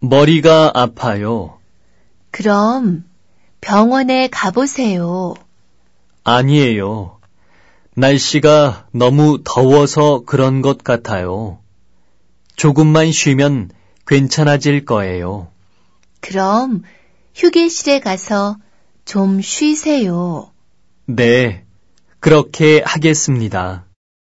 머리가 아파요. 그럼 병원에 가보세요. 아니에요. 날씨가 너무 더워서 그런 것 같아요. 조금만 쉬면 괜찮아질 거예요. 그럼 휴게실에 가서 좀 쉬세요. 네, 그렇게 하겠습니다.